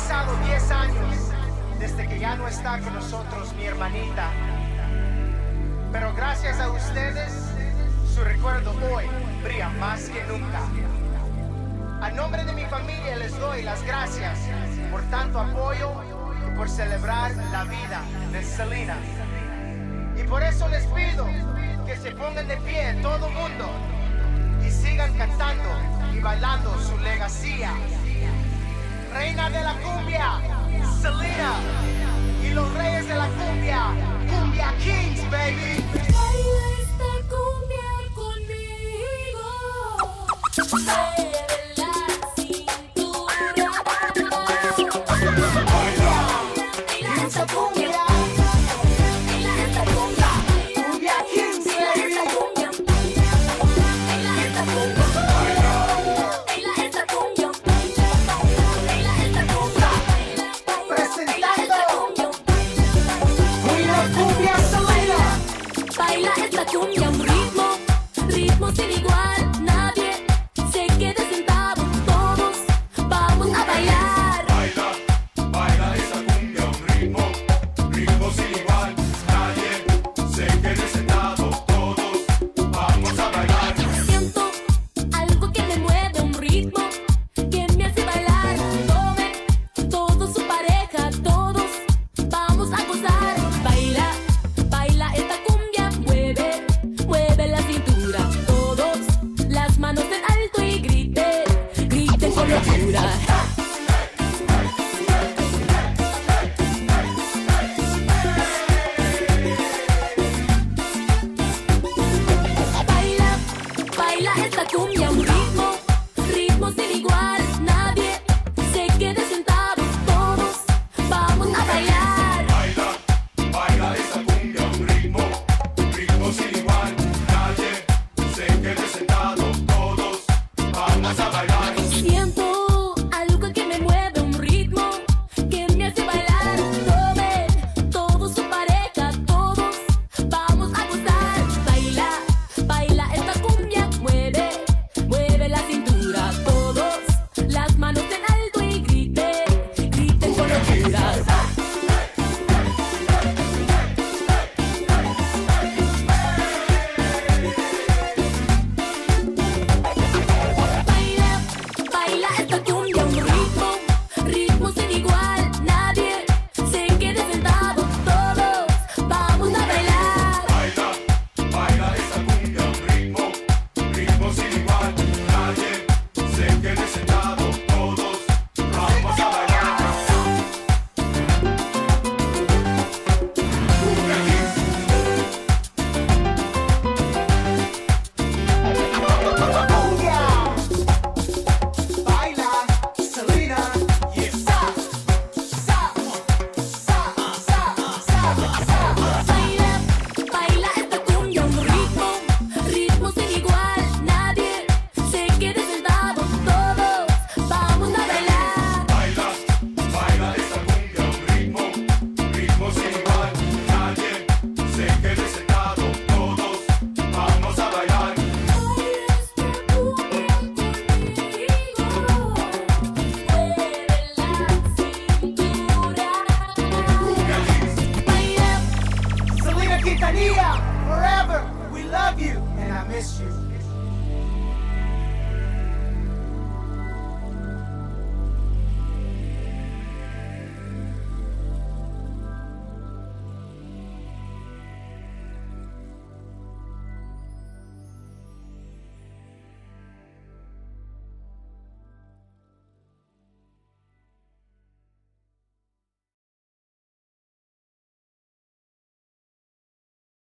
pasado 10 años desde que ya no está con nosotros mi hermanita. Pero gracias a ustedes, su recuerdo hoy brilla más que nunca. A nombre de mi familia les doy las gracias por tanto apoyo y por celebrar la vida de Selena. Y por eso les pido que se pongan de pie todo mundo y sigan cantando y bailando su legacía. De la cumbia, Selena. Y los reyes de la cumbia, Cumbia Kings, baby. Maria, forever. We love you, and I miss you.